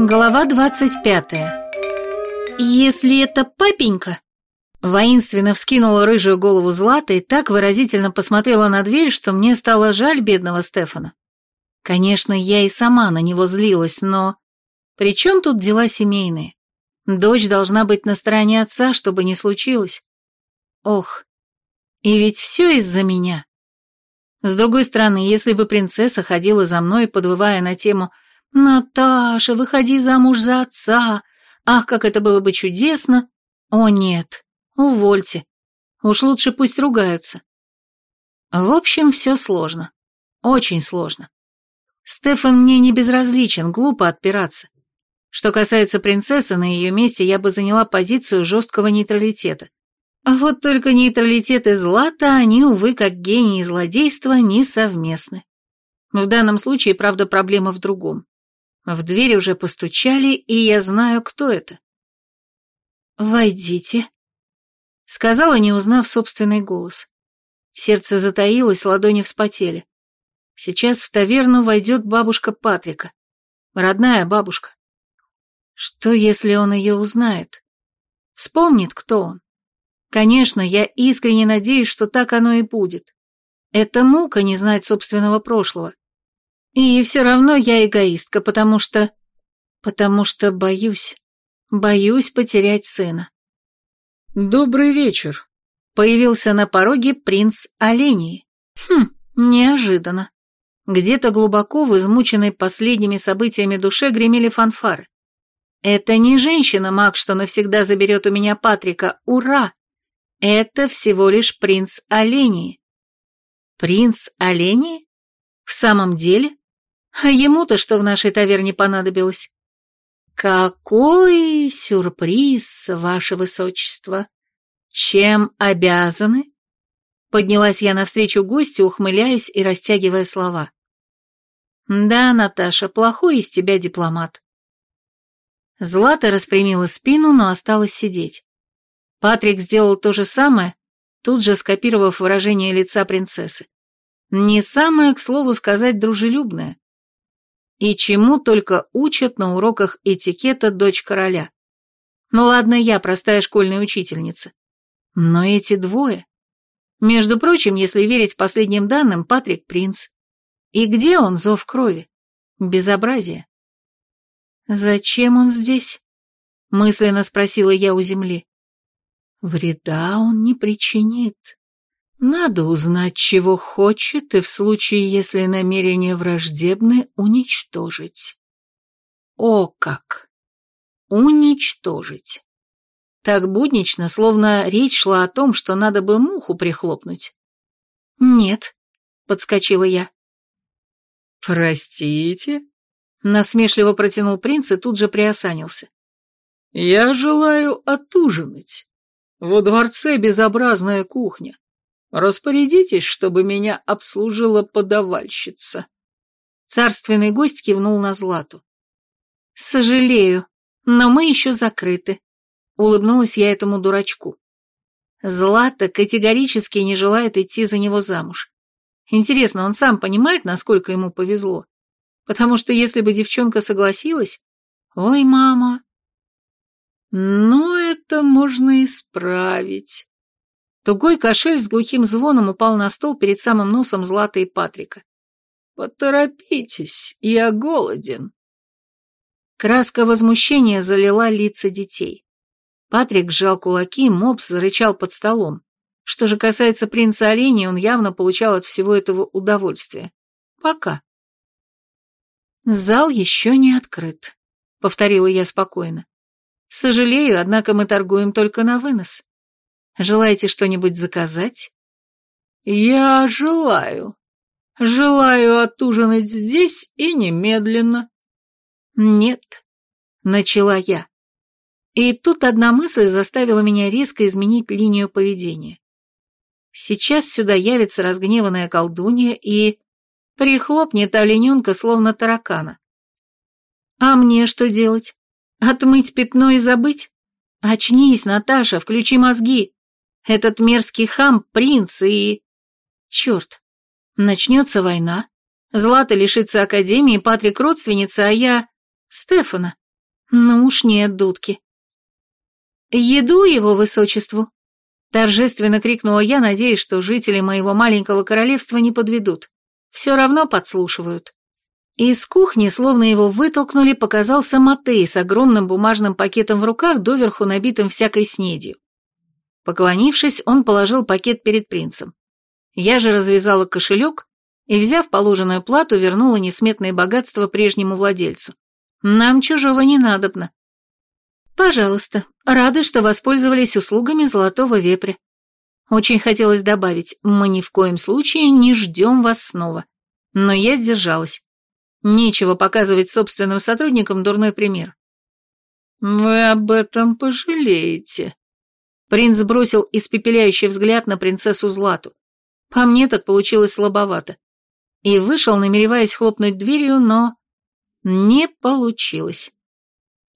Глава двадцать пятая. «Если это папенька...» Воинственно вскинула рыжую голову Злата и так выразительно посмотрела на дверь, что мне стало жаль бедного Стефана. Конечно, я и сама на него злилась, но... При чем тут дела семейные? Дочь должна быть на стороне отца, чтобы не случилось. Ох, и ведь все из-за меня. С другой стороны, если бы принцесса ходила за мной, подвывая на тему «Наташа, выходи замуж за отца! Ах, как это было бы чудесно!» О нет, увольте. Уж лучше пусть ругаются. В общем, все сложно. Очень сложно. Стефан мне не безразличен, глупо отпираться. Что касается принцессы, на ее месте я бы заняла позицию жесткого нейтралитета. Вот только нейтралитет и злата, они, увы, как гений и злодейство, не совместны. В данном случае, правда, проблема в другом. В дверь уже постучали, и я знаю, кто это. «Войдите», — сказала, не узнав собственный голос. Сердце затаилось, ладони вспотели. Сейчас в таверну войдет бабушка Патрика. Родная бабушка. Что, если он ее узнает? Вспомнит, кто он. Конечно, я искренне надеюсь, что так оно и будет. Это мука не знать собственного прошлого. И все равно я эгоистка, потому что... Потому что боюсь. Боюсь потерять сына. «Добрый вечер», — появился на пороге принц Олении. Хм, неожиданно. Где-то глубоко в измученной последними событиями душе гремели фанфары. Это не женщина-маг, что навсегда заберет у меня Патрика, ура! Это всего лишь принц Олении. Принц Олении? В самом деле? А ему-то что в нашей таверне понадобилось? Какой сюрприз, ваше высочество! Чем обязаны? Поднялась я навстречу гостю, ухмыляясь и растягивая слова. Да, Наташа, плохой из тебя дипломат. Злата распрямила спину, но осталась сидеть. Патрик сделал то же самое, тут же скопировав выражение лица принцессы. Не самое, к слову сказать, дружелюбное. И чему только учат на уроках этикета дочь короля. Ну ладно, я простая школьная учительница. Но эти двое... Между прочим, если верить последним данным, Патрик принц. И где он, зов крови? Безобразие. «Зачем он здесь?» — мысленно спросила я у земли. Вреда он не причинит. Надо узнать, чего хочет, и в случае, если намерения враждебны, уничтожить. О как! Уничтожить. Так буднично, словно речь шла о том, что надо бы муху прихлопнуть. «Нет», — подскочила я. «Простите?» — насмешливо протянул принц и тут же приосанился. «Я желаю отужинать». Во дворце безобразная кухня. Распорядитесь, чтобы меня обслужила подавальщица. Царственный гость кивнул на Злату. «Сожалею, но мы еще закрыты», — улыбнулась я этому дурачку. Злата категорически не желает идти за него замуж. Интересно, он сам понимает, насколько ему повезло? Потому что если бы девчонка согласилась... Ой, мама, но это можно исправить. Тугой кошель с глухим звоном упал на стол перед самым носом Злата и Патрика. Поторопитесь, я голоден. Краска возмущения залила лица детей. Патрик сжал кулаки, мопс зарычал под столом. Что же касается принца оленя, он явно получал от всего этого удовольствие. Пока. Зал еще не открыт, повторила я спокойно. Сожалею, однако мы торгуем только на вынос. Желаете что-нибудь заказать? Я желаю. Желаю отужинать здесь и немедленно. Нет, начала я. И тут одна мысль заставила меня резко изменить линию поведения. Сейчас сюда явится разгневанная колдунья и прихлопнет олененка, словно таракана. А мне что делать? Отмыть пятно и забыть? Очнись, Наташа, включи мозги. Этот мерзкий хам — принц и... Черт, начнется война. Злата лишится Академии, Патрик родственница, а я... Стефана. Ну уж нет, дудки. «Еду его высочеству!» Торжественно крикнула я, надеясь, что жители моего маленького королевства не подведут. Все равно подслушивают. Из кухни, словно его вытолкнули, показался Матей с огромным бумажным пакетом в руках, доверху набитым всякой снедью. Поклонившись, он положил пакет перед принцем. Я же развязала кошелек и, взяв положенную плату, вернула несметные богатства прежнему владельцу. Нам чужого не надобно. Пожалуйста, рады, что воспользовались услугами золотого вепря. Очень хотелось добавить, мы ни в коем случае не ждем вас снова. Но я сдержалась. Нечего показывать собственным сотрудникам дурной пример. «Вы об этом пожалеете», Принц бросил испепеляющий взгляд на принцессу Злату. По мне так получилось слабовато. И вышел, намереваясь хлопнуть дверью, но... Не получилось.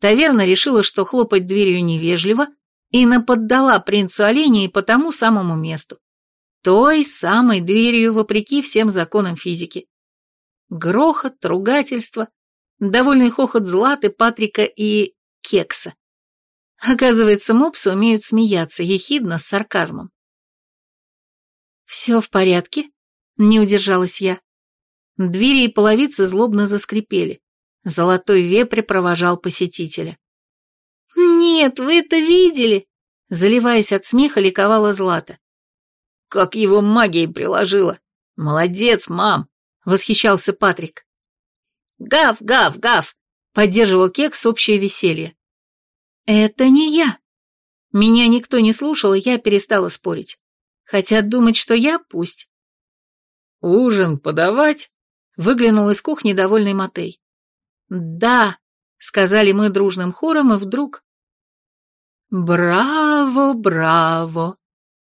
Таверна решила, что хлопать дверью невежливо, и наподдала принцу оленей по тому самому месту. Той самой дверью, вопреки всем законам физики. Грохот, ругательство, довольный хохот Златы, Патрика и Кекса. Оказывается, мопсы умеют смеяться, ехидно, с сарказмом. «Все в порядке?» — не удержалась я. Двери и половицы злобно заскрипели. Золотой вепрь провожал посетителя. «Нет, вы это видели?» Заливаясь от смеха, ликовала Злата. «Как его магией приложила! Молодец, мам!» — восхищался Патрик. «Гав, гав, гав!» — поддерживал Кекс общее веселье. «Это не я». Меня никто не слушал, и я перестала спорить. Хотят думать, что я, пусть. «Ужин подавать?» — выглянул из кухни довольный Матей. «Да», — сказали мы дружным хором, и вдруг... «Браво, браво!»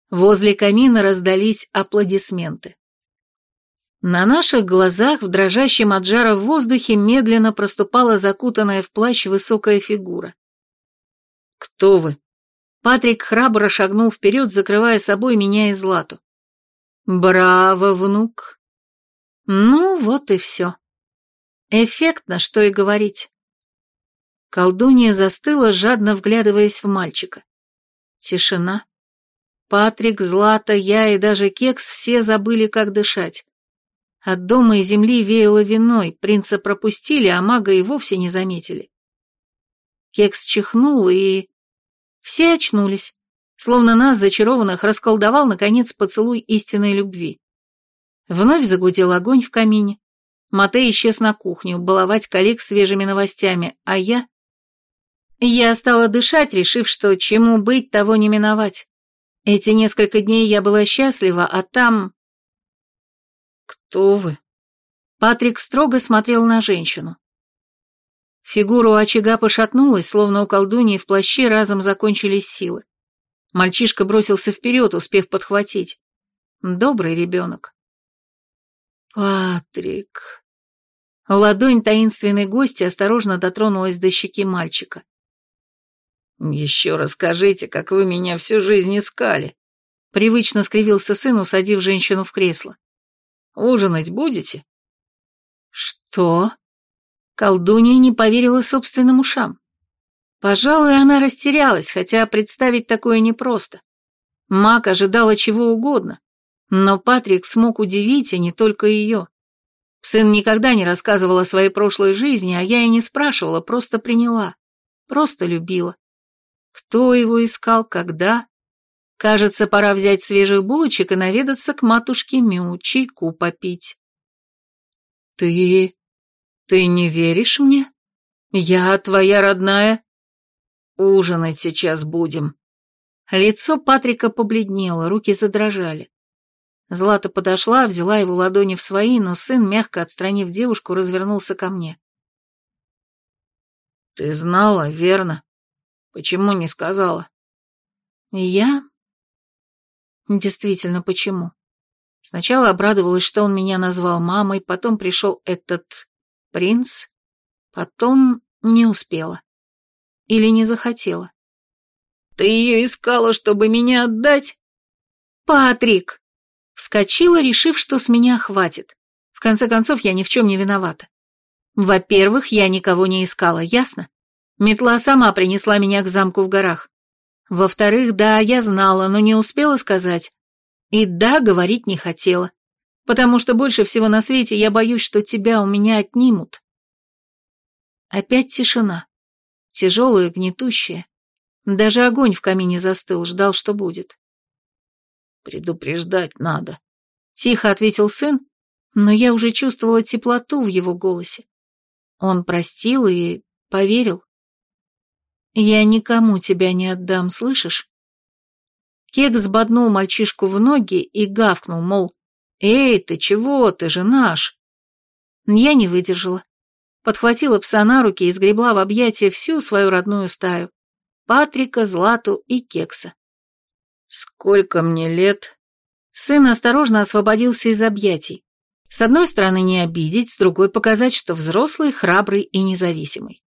Возле камина раздались аплодисменты. На наших глазах в дрожащем от жара в воздухе медленно проступала закутанная в плащ высокая фигура. «Кто вы?» Патрик храбро шагнул вперед, закрывая собой меня и Злату. «Браво, внук!» Ну, вот и все. Эффектно, что и говорить. Колдунья застыла, жадно вглядываясь в мальчика. Тишина. Патрик, Злата, я и даже Кекс все забыли, как дышать. От дома и земли веяло виной, принца пропустили, а мага и вовсе не заметили. Кекс чихнул, и... Все очнулись, словно нас, зачарованных, расколдовал, наконец, поцелуй истинной любви. Вновь загудел огонь в камине. Матей исчез на кухню, баловать коллег свежими новостями, а я... Я стала дышать, решив, что чему быть, того не миновать. Эти несколько дней я была счастлива, а там... «Кто вы?» Патрик строго смотрел на женщину. Фигура у очага пошатнулась, словно у колдуньи в плаще разом закончились силы. Мальчишка бросился вперед, успев подхватить. Добрый ребенок. «Патрик...» Ладонь таинственной гости осторожно дотронулась до щеки мальчика. «Еще расскажите, как вы меня всю жизнь искали», — привычно скривился сын, усадив женщину в кресло. «Ужинать будете?» «Что?» Колдунья не поверила собственным ушам. Пожалуй, она растерялась, хотя представить такое непросто. Мак ожидала чего угодно, но Патрик смог удивить, и не только ее. Сын никогда не рассказывал о своей прошлой жизни, а я и не спрашивала, просто приняла, просто любила. Кто его искал, когда? Кажется, пора взять свежих булочек и наведаться к матушке Мю, чайку попить. «Ты «Ты не веришь мне? Я твоя родная?» «Ужинать сейчас будем». Лицо Патрика побледнело, руки задрожали. Злата подошла, взяла его ладони в свои, но сын, мягко отстранив девушку, развернулся ко мне. «Ты знала, верно? Почему не сказала?» «Я?» «Действительно, почему?» Сначала обрадовалась, что он меня назвал мамой, потом пришел этот Принц потом не успела. Или не захотела. «Ты ее искала, чтобы меня отдать?» «Патрик!» Вскочила, решив, что с меня хватит. В конце концов, я ни в чем не виновата. Во-первых, я никого не искала, ясно? Метла сама принесла меня к замку в горах. Во-вторых, да, я знала, но не успела сказать. И да, говорить не хотела, потому что больше всего на свете я боюсь, что тебя у меня отнимут. Опять тишина, тяжелая, гнетущая. Даже огонь в камине застыл, ждал, что будет. «Предупреждать надо», — тихо ответил сын, но я уже чувствовала теплоту в его голосе. Он простил и поверил. «Я никому тебя не отдам, слышишь?» Кекс боднул мальчишку в ноги и гавкнул, мол, «Эй, ты чего, ты же наш!» Я не выдержала. Подхватила пса на руки и сгребла в объятия всю свою родную стаю. Патрика, Злату и Кекса. «Сколько мне лет?» Сын осторожно освободился из объятий. С одной стороны не обидеть, с другой показать, что взрослый, храбрый и независимый.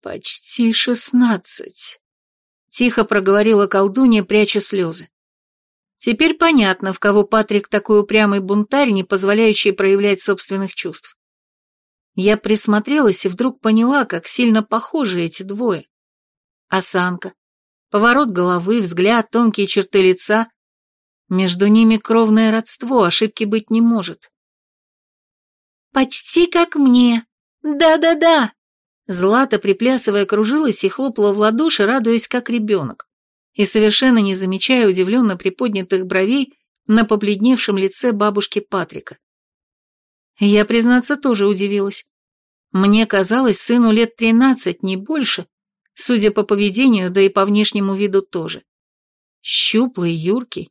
«Почти шестнадцать», — тихо проговорила колдунья, пряча слезы. Теперь понятно, в кого Патрик такой упрямый бунтарь, не позволяющий проявлять собственных чувств. Я присмотрелась и вдруг поняла, как сильно похожи эти двое. Осанка, поворот головы, взгляд, тонкие черты лица. Между ними кровное родство, ошибки быть не может. «Почти как мне. Да-да-да!» Злата, приплясывая, кружилась и хлопала в ладоши, радуясь как ребенок, и совершенно не замечая удивленно приподнятых бровей на побледневшем лице бабушки Патрика. Я, признаться, тоже удивилась. Мне казалось, сыну лет тринадцать, не больше, судя по поведению, да и по внешнему виду тоже. Щуплый, юркий.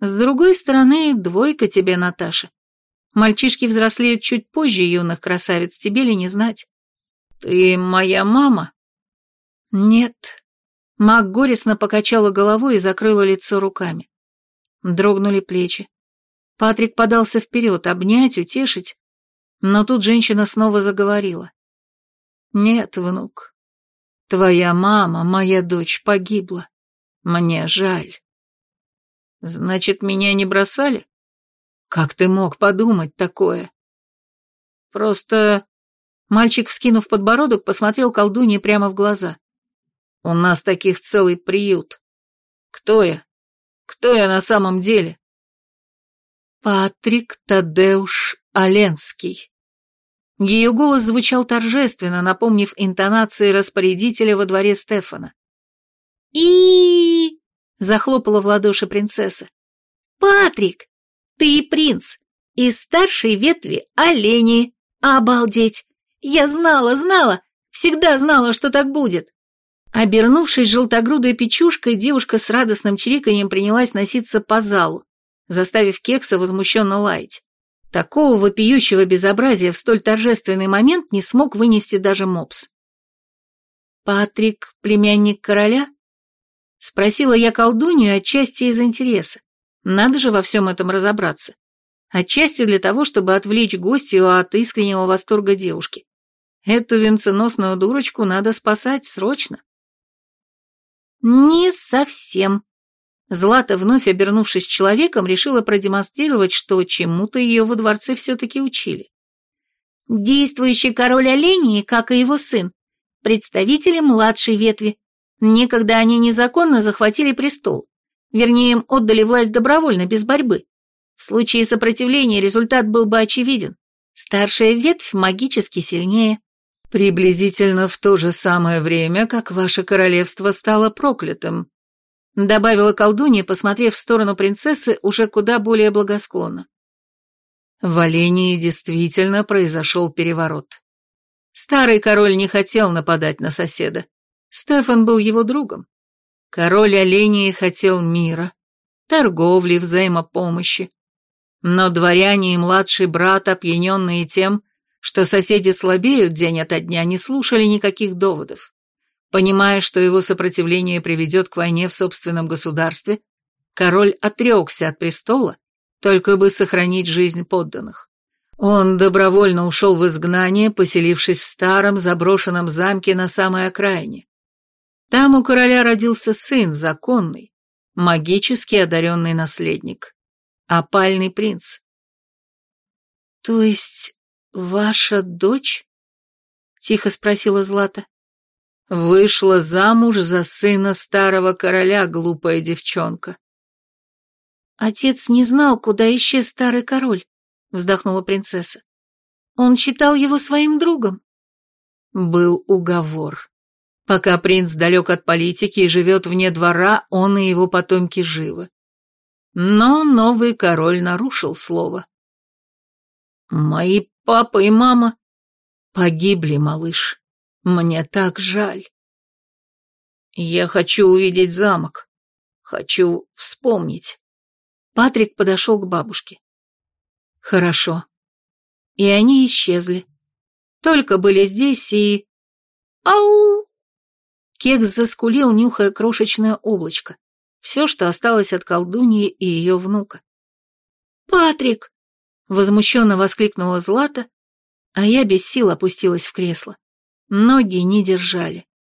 С другой стороны, двойка тебе, Наташа. Мальчишки взрослеют чуть позже юных красавиц, тебе ли не знать? «Ты моя мама?» «Нет». Мак горестно покачала головой и закрыла лицо руками. Дрогнули плечи. Патрик подался вперед, обнять, утешить, но тут женщина снова заговорила. «Нет, внук, твоя мама, моя дочь, погибла. Мне жаль». «Значит, меня не бросали? Как ты мог подумать такое?» «Просто Мальчик, вскинув подбородок, посмотрел колдунье прямо в глаза. «У нас таких целый приют. Кто я? Кто я на самом деле?» «Патрик Тадеуш Оленский». Ее голос звучал торжественно, напомнив интонации распорядителя во дворе Стефана. и захлопала в ладоши принцесса. «Патрик, ты принц, из старшей ветви олени. Обалдеть! Я знала, знала, всегда знала, что так будет. Обернувшись желтогрудой печушкой, девушка с радостным чириканьем принялась носиться по залу, заставив Кекса возмущенно лаять. Такого вопиющего безобразия в столь торжественный момент не смог вынести даже мопс. «Патрик, племянник короля?» Спросила я колдунью отчасти из интереса. Надо же во всем этом разобраться. Отчасти для того, чтобы отвлечь гостью от искреннего восторга девушки. Эту венценосную дурочку надо спасать срочно. Не совсем. Злата, вновь обернувшись человеком, решила продемонстрировать, что чему-то ее во дворце все-таки учили. Действующий король оленей, как и его сын, представители младшей ветви. Некогда они незаконно захватили престол. Вернее, им отдали власть добровольно, без борьбы. В случае сопротивления результат был бы очевиден. Старшая ветвь магически сильнее. «Приблизительно в то же самое время, как ваше королевство стало проклятым», добавила колдунья, посмотрев в сторону принцессы уже куда более благосклонно. В Олении действительно произошел переворот. Старый король не хотел нападать на соседа. Стефан был его другом. Король Олении хотел мира, торговли, взаимопомощи. Но дворяне и младший брат, опьяненные тем, что соседи слабеют день ото дня, не слушали никаких доводов. Понимая, что его сопротивление приведет к войне в собственном государстве, король отрекся от престола, только бы сохранить жизнь подданных. Он добровольно ушел в изгнание, поселившись в старом заброшенном замке на самой окраине. Там у короля родился сын, законный, магически одаренный наследник, опальный принц. То есть «Ваша дочь?» — тихо спросила Злата. Вышла замуж за сына старого короля, глупая девчонка. Отец не знал, куда исчез старый король, вздохнула принцесса. Он считал его своим другом. Был уговор. Пока принц далек от политики и живет вне двора, он и его потомки живы. Но новый король нарушил слово. Мои папа и мама погибли, малыш. Мне так жаль. Я хочу увидеть замок. Хочу вспомнить. Патрик подошел к бабушке. Хорошо. И они исчезли. Только были здесь и... Ау! Кекс заскулил, нюхая крошечное облачко. Все, что осталось от колдуньи и ее внука. «Патрик!» — возмущенно воскликнула Злата, а я без сил опустилась в кресло. Ноги не держали.